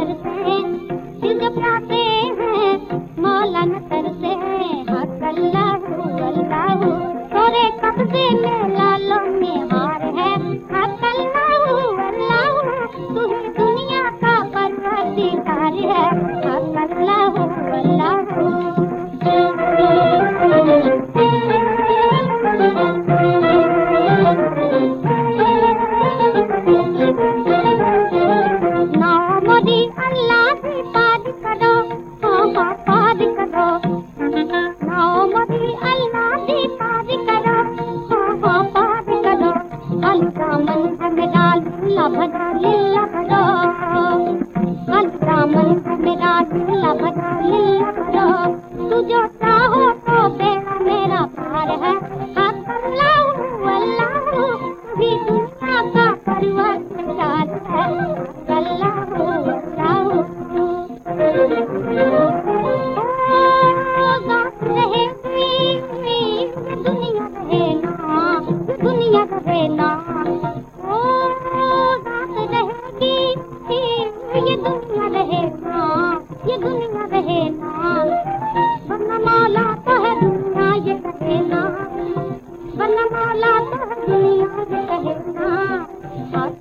پر میرا لبت ہے دنیا رہنا دنیا رہنا لالا دنیا کہتا